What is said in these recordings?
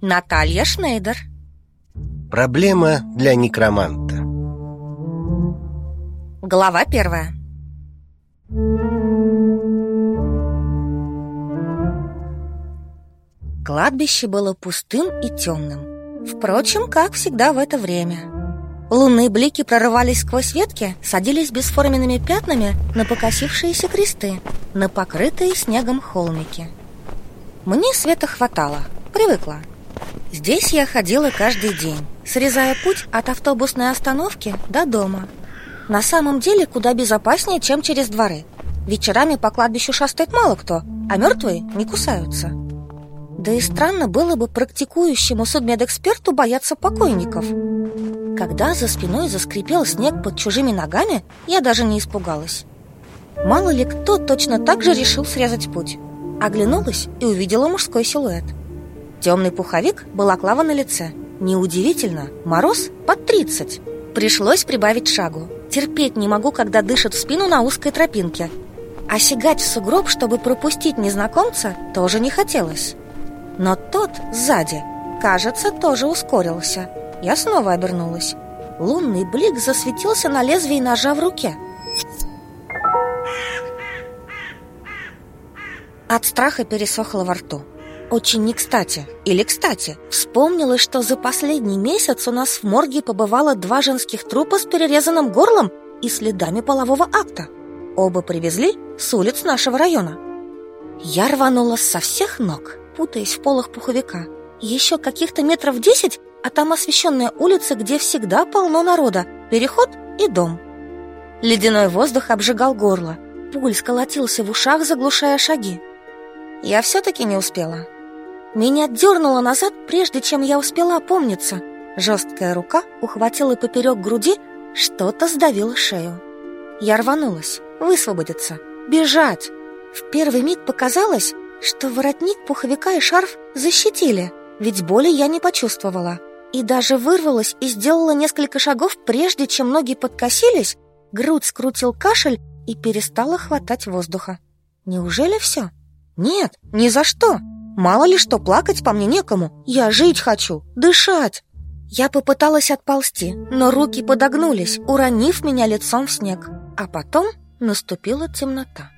Наталья Шнейдер. Проблема для некроманта. Глава первая. Кладбище было пустым и темным. Впрочем, как всегда в это время. Лунные блики прорывались сквозь ветки Садились бесформенными пятнами на покосившиеся кресты На покрытые снегом холмики. Мне света хватало, привыкла Здесь я ходила каждый день Срезая путь от автобусной остановки до дома На самом деле куда безопаснее, чем через дворы Вечерами по кладбищу шастает мало кто А мертвые не кусаются да и странно было бы практикующему судмедэксперту бояться покойников. Когда за спиной заскрипел снег под чужими ногами, я даже не испугалась. Мало ли кто точно так же решил срезать путь. Оглянулась и увидела мужской силуэт. Темный пуховик, балаклава на лице. Неудивительно, мороз под 30. Пришлось прибавить шагу. Терпеть не могу, когда дышит в спину на узкой тропинке. А сигать в сугроб, чтобы пропустить незнакомца, тоже не хотелось. Но тот сзади, кажется, тоже ускорился. Я снова обернулась. Лунный блик засветился на лезвии ножа в руке. От страха пересохло во рту. Очень не кстати, или кстати, вспомнилось, что за последний месяц у нас в морге побывало два женских трупа с перерезанным горлом и следами полового акта. Оба привезли с улиц нашего района. Я рванула со всех ног путаясь в полах пуховика. Еще каких-то метров десять, а там освещенная улица, где всегда полно народа, переход и дом. Ледяной воздух обжигал горло, пульс колотился в ушах, заглушая шаги. Я все-таки не успела. Меня дернуло назад, прежде чем я успела опомниться. Жесткая рука ухватила поперек груди, что-то сдавило шею. Я рванулась, высвободиться, бежать. В первый миг показалось, что воротник пуховика и шарф защитили, ведь боли я не почувствовала. И даже вырвалась и сделала несколько шагов, прежде чем ноги подкосились, грудь скрутил кашель и перестала хватать воздуха. Неужели все? Нет, ни за что. Мало ли что, плакать по мне некому. Я жить хочу, дышать. Я попыталась отползти, но руки подогнулись, уронив меня лицом в снег. А потом наступила темнота.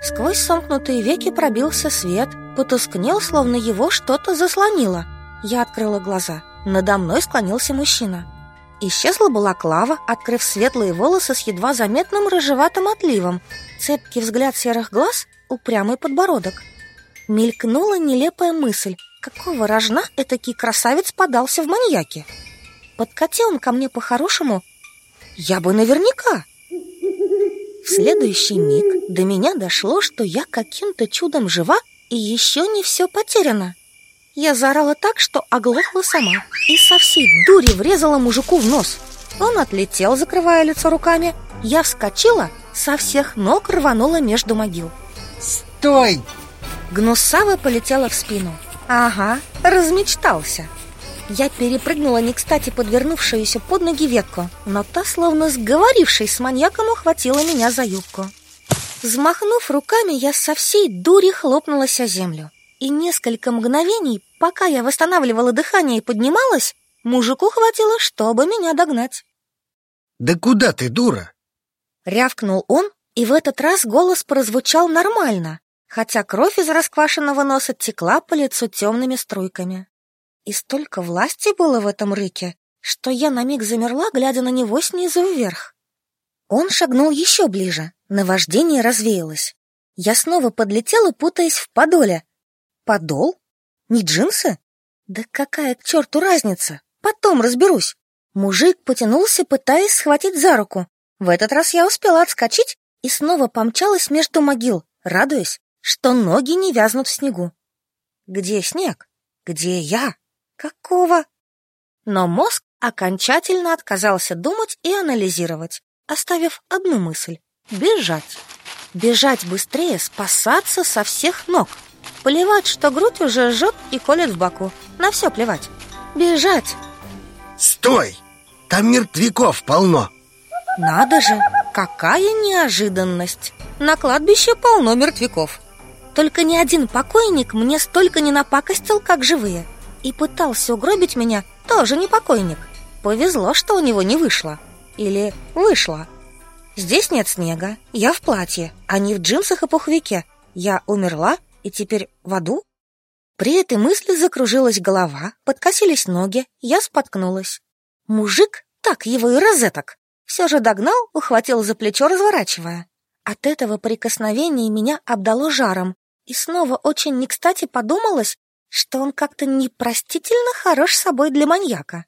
Сквозь сомкнутые веки пробился свет, потускнел, словно его что-то заслонило. Я открыла глаза. Надо мной склонился мужчина. Исчезла балаклава, открыв светлые волосы с едва заметным рыжеватым отливом, цепкий взгляд серых глаз, упрямый подбородок. Мелькнула нелепая мысль, какого рожна этакий красавец подался в маньяки. Подкати он ко мне по-хорошему, я бы наверняка в следующий миг до меня дошло, что я каким-то чудом жива и еще не все потеряно. Я заорала так, что оглохла сама и со всей дури врезала мужику в нос. Он отлетел, закрывая лицо руками. Я вскочила, со всех ног рванула между могил. «Стой!» Гнусава полетела в спину. Ага, размечтался. Я перепрыгнула не кстати подвернувшуюся под ноги ветку, но та, словно сговорившись с маньяком, ухватила меня за юбку. Взмахнув руками, я со всей дури хлопнулась о землю. И несколько мгновений, пока я восстанавливала дыхание и поднималась, мужику хватило, чтобы меня догнать. «Да куда ты, дура?» Рявкнул он, и в этот раз голос прозвучал нормально, хотя кровь из расквашенного носа текла по лицу темными струйками. И столько власти было в этом рыке, что я на миг замерла, глядя на него снизу вверх. Он шагнул еще ближе, наваждение развеялось. Я снова подлетела, путаясь в подоле. Подол? Не джинсы? Да какая к черту разница? Потом разберусь. Мужик потянулся, пытаясь схватить за руку. В этот раз я успела отскочить и снова помчалась между могил, радуясь, что ноги не вязнут в снегу. Где снег? Где я? Какого? Но мозг окончательно отказался думать и анализировать, оставив одну мысль — бежать. Бежать быстрее, спасаться со всех ног. Плевать, что грудь уже жжет и колет в боку. На все плевать. Бежать. Стой! Там мертвяков полно. Надо же, какая неожиданность. На кладбище полно мертвяков. Только ни один покойник мне столько не напакостил, как живые. и пытался угробить меня, тоже не покойник. Повезло, что у него не вышло. Или вышло. Здесь нет снега, я в платье, а не в джинсах и пуховике. Я умерла и теперь в аду? При этой мысли закружилась голова, подкосились ноги, я споткнулась. Мужик, так его и розеток, все же догнал, ухватил за плечо, разворачивая. От этого прикосновения меня обдало жаром, и снова очень не кстати подумалось, что он как-то непростительно хорош собой для маньяка.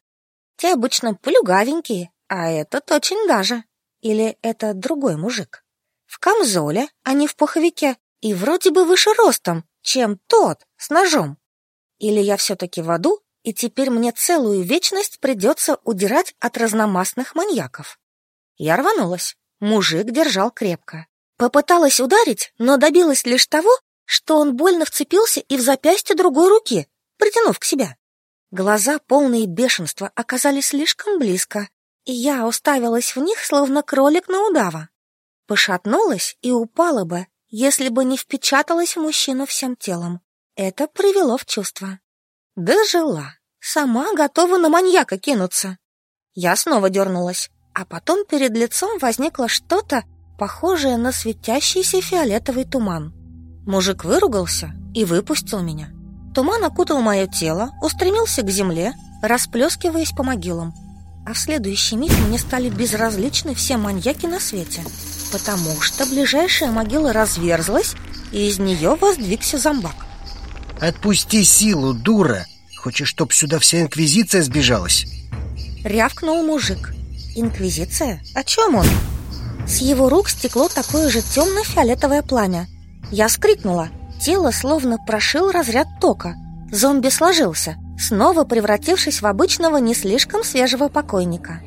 Те обычно плюгавенькие, а этот очень даже. Или это другой мужик? В камзоле, а не в пуховике, и вроде бы выше ростом, чем тот с ножом. Или я все-таки в аду, и теперь мне целую вечность придется удирать от разномастных маньяков. Я рванулась. Мужик держал крепко. Попыталась ударить, но добилась лишь того, что он больно вцепился и в запястье другой руки, притянув к себе. Глаза, полные бешенства, оказались слишком близко, и я уставилась в них, словно кролик на удава. Пошатнулась и упала бы, если бы не впечаталась в мужчину всем телом. Это привело в чувство. Дожила. Сама готова на маньяка кинуться. Я снова дернулась, а потом перед лицом возникло что-то, похожее на светящийся фиолетовый туман. Мужик выругался и выпустил меня. Туман окутал мое тело, устремился к земле, расплескиваясь по могилам. А в следующий миг мне стали безразличны все маньяки на свете — потому что ближайшая могила разверзлась, и из нее воздвигся зомбак. Отпусти силу, дура! Хочешь, чтоб сюда вся инквизиция сбежалась? Рявкнул мужик. Инквизиция? О чем он? С его рук стекло такое же темно-фиолетовое пламя. Я скрикнула. Тело словно прошил разряд тока. Зомби сложился, снова превратившись в обычного не слишком свежего покойника.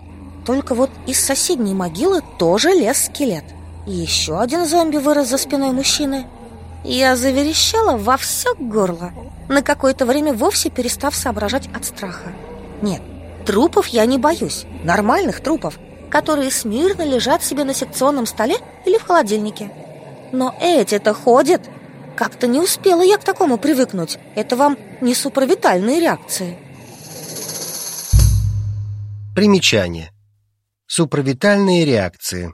Только вот из соседней могилы тоже лез скелет. Еще один зомби вырос за спиной мужчины. Я заверещала во все горло, на какое-то время вовсе перестав соображать от страха. Нет, трупов я не боюсь, нормальных трупов, которые смирно лежат себе на секционном столе или в холодильнике. Но эти-то ходят. Как-то не успела я к такому привыкнуть. Это вам не суправитальные реакции. Примечание. Суправитальные реакции.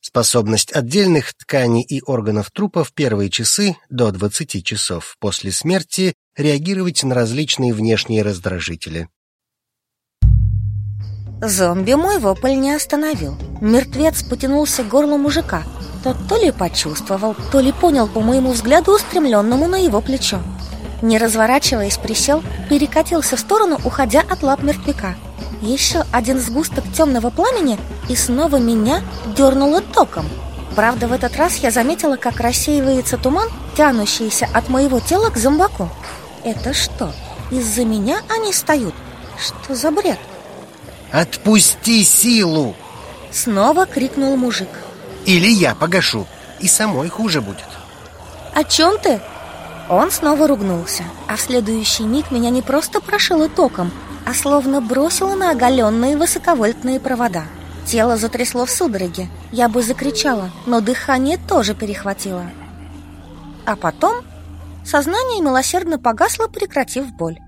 Способность отдельных тканей и органов трупа в первые часы до 20 часов после смерти реагировать на различные внешние раздражители. Зомби мой вопль не остановил. Мертвец потянулся к горлу мужика. Тот то ли почувствовал, то ли понял по моему взгляду, устремленному на его плечо. Не разворачиваясь, присел, перекатился в сторону, уходя от лап мертвяка. Еще один сгусток темного пламени и снова меня дернуло током. Правда, в этот раз я заметила, как рассеивается туман, тянущийся от моего тела к зомбаку. Это что, из-за меня они встают? Что за бред? Отпусти силу! Снова крикнул мужик. Или я погашу, и самой хуже будет. О чем ты? Он снова ругнулся, а в следующий миг меня не просто прошило током, а словно бросило на оголенные высоковольтные провода. Тело затрясло в судороге. Я бы закричала, но дыхание тоже перехватило. А потом сознание милосердно погасло, прекратив боль.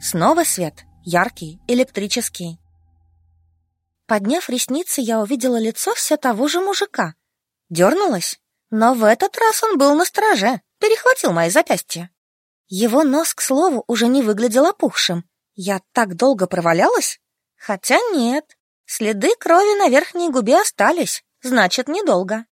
Снова свет, яркий, электрический. Подняв ресницы, я увидела лицо все того же мужика. Дернулась, но в этот раз он был на страже, перехватил мои запястья. Его нос, к слову, уже не выглядел опухшим. Я так долго провалялась? Хотя нет, следы крови на верхней губе остались, значит, недолго.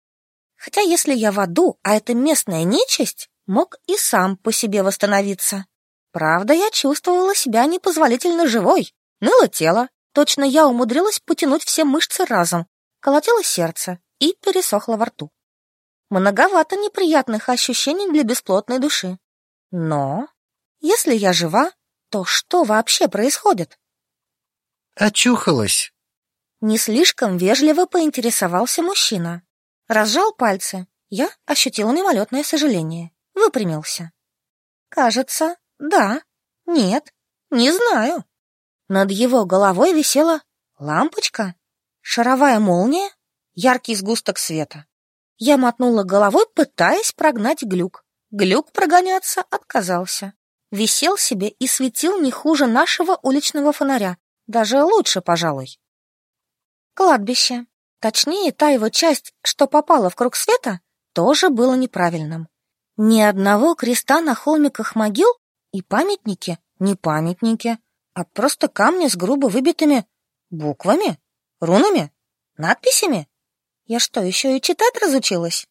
Хотя если я в аду, а это местная нечисть, мог и сам по себе восстановиться. Правда, я чувствовала себя непозволительно живой. Ныло тело. Точно я умудрилась потянуть все мышцы разом. Колотило сердце и пересохло во рту. Многовато неприятных ощущений для бесплотной души. Но если я жива, то что вообще происходит? Очухалась. Не слишком вежливо поинтересовался мужчина. Разжал пальцы. Я ощутила мимолетное сожаление. Выпрямился. Кажется, да, нет, не знаю. Над его головой висела лампочка, шаровая молния, яркий сгусток света. Я мотнула головой, пытаясь прогнать глюк. Глюк прогоняться отказался. висел себе и светил не хуже нашего уличного фонаря, даже лучше, пожалуй. Кладбище, точнее, та его часть, что попала в круг света, тоже было неправильным. Ни одного креста на холмиках могил и памятники, не памятники, а просто камни с грубо выбитыми буквами, рунами, надписями. Я что, еще и читать разучилась?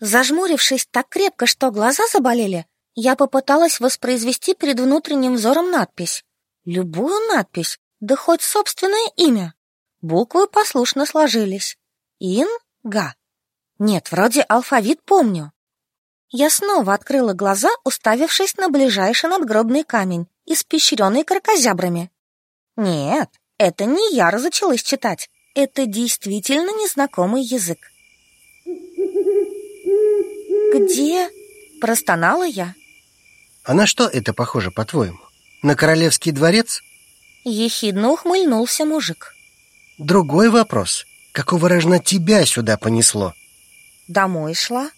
Зажмурившись так крепко, что глаза заболели, я попыталась воспроизвести перед внутренним взором надпись. Любую надпись, да хоть собственное имя. Буквы послушно сложились. Ин-га. Нет, вроде алфавит помню. Я снова открыла глаза, уставившись на ближайший надгробный камень, испещренный кракозябрами. Нет, это не я разучилась читать. Это действительно незнакомый язык. «Где?» — простонала я. А на что это похоже, по-твоему? На королевский дворец? Ехидно ухмыльнулся мужик. Другой вопрос. Какого рожна тебя сюда понесло? Домой шла.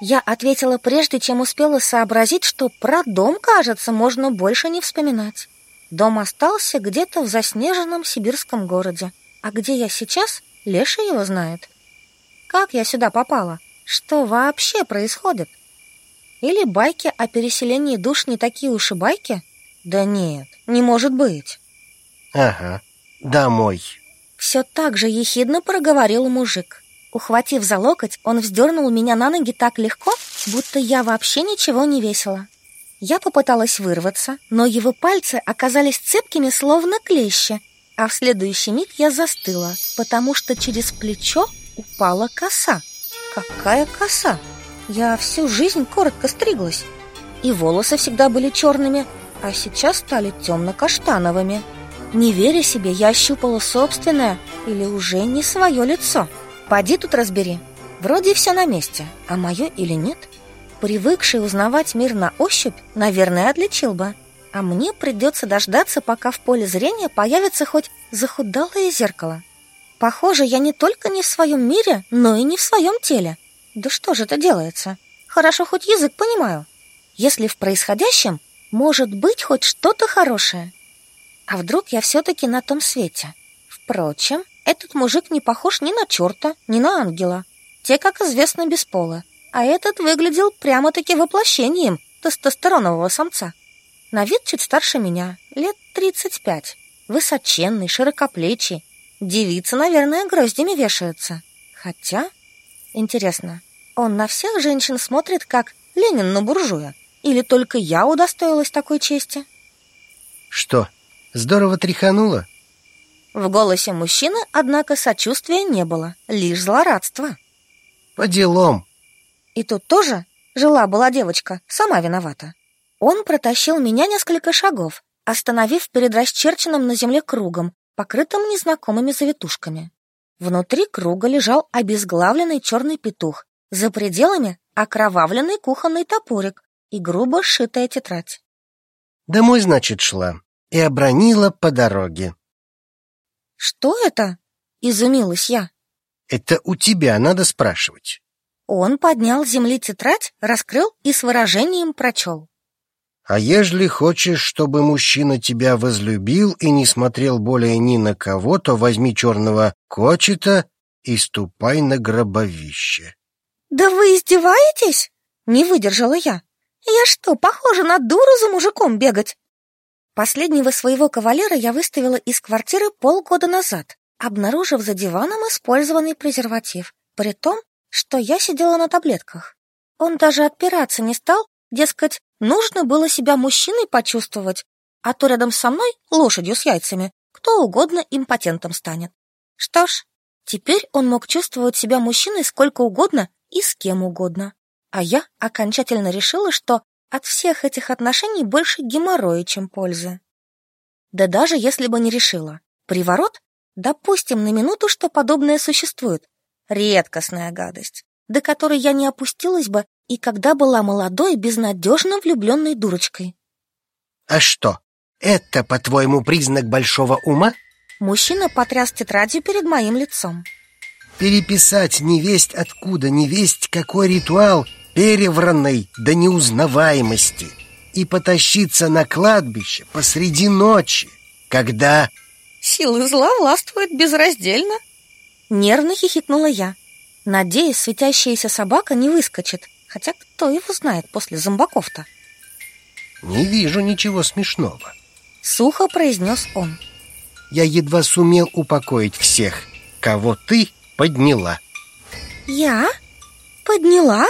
Я ответила прежде, чем успела сообразить, что про дом, кажется, можно больше не вспоминать. Дом остался где-то в заснеженном сибирском городе. А где я сейчас, Леша его знает. Как я сюда попала? Что вообще происходит? Или байки о переселении душ не такие уж и байки? Да нет, не может быть. Ага, домой. Все так же ехидно проговорил мужик. Ухватив за локоть, он вздернул меня на ноги так легко, будто я вообще ничего не весила. Я попыталась вырваться, но его пальцы оказались цепкими, словно клещи, а в следующий миг я застыла, потому что через плечо упала коса. Какая коса? Я всю жизнь коротко стриглась, и волосы всегда были черными, а сейчас стали темно-каштановыми. Не веря себе, я ощупала собственное или уже не свое лицо. Поди тут разбери. Вроде все на месте, а мое или нет? Привыкший узнавать мир на ощупь, наверное, отличил бы. А мне придется дождаться, пока в поле зрения появится хоть захудалое зеркало. Похоже, я не только не в своем мире, но и не в своем теле. Да что же это делается? Хорошо, хоть язык понимаю. Если в происходящем может быть хоть что-то хорошее. А вдруг я все-таки на том свете? Впрочем, этот мужик не похож ни на черта, ни на ангела. Те, как известно, без пола. А этот выглядел прямо-таки воплощением тестостеронового самца. На вид чуть старше меня, лет 35. Высоченный, широкоплечий. Девица, наверное, гроздями вешается. Хотя Интересно, он на всех женщин смотрит, как Ленин на буржуя? Или только я удостоилась такой чести? Что, здорово тряхануло? В голосе мужчины, однако, сочувствия не было, лишь злорадство. По делам. И тут тоже жила-была девочка, сама виновата. Он протащил меня несколько шагов, остановив перед расчерченным на земле кругом, покрытым незнакомыми завитушками. Внутри круга лежал обезглавленный черный петух, за пределами окровавленный кухонный топорик и грубо сшитая тетрадь. Домой, значит, шла и обронила по дороге. «Что это?» — изумилась я. «Это у тебя надо спрашивать». Он поднял с земли тетрадь, раскрыл и с выражением прочел. А ежели хочешь, чтобы мужчина тебя возлюбил и не смотрел более ни на кого, то возьми черного кочета и ступай на гробовище. Да вы издеваетесь? Не выдержала я. Я что, похожа на дуру за мужиком бегать? Последнего своего кавалера я выставила из квартиры полгода назад, обнаружив за диваном использованный презерватив, при том, что я сидела на таблетках. Он даже отпираться не стал, дескать, Нужно было себя мужчиной почувствовать, а то рядом со мной, лошадью с яйцами, кто угодно импотентом станет. Что ж, теперь он мог чувствовать себя мужчиной сколько угодно и с кем угодно. А я окончательно решила, что от всех этих отношений больше геморроя, чем пользы. Да даже если бы не решила. Приворот? Допустим на минуту, что подобное существует. Редкостная гадость, до которой я не опустилась бы и когда была молодой, безнадежно влюбленной дурочкой. А что, это, по-твоему, признак большого ума? Мужчина потряс тетрадью перед моим лицом. Переписать невесть откуда, невесть какой ритуал перевранной до неузнаваемости и потащиться на кладбище посреди ночи, когда... Силы зла властвуют безраздельно. Нервно хихикнула я. Надеюсь, светящаяся собака не выскочит. Хотя кто его знает после зомбаков-то? Не вижу ничего смешного. Сухо произнес он. Я едва сумел упокоить всех, кого ты подняла. Я? Подняла?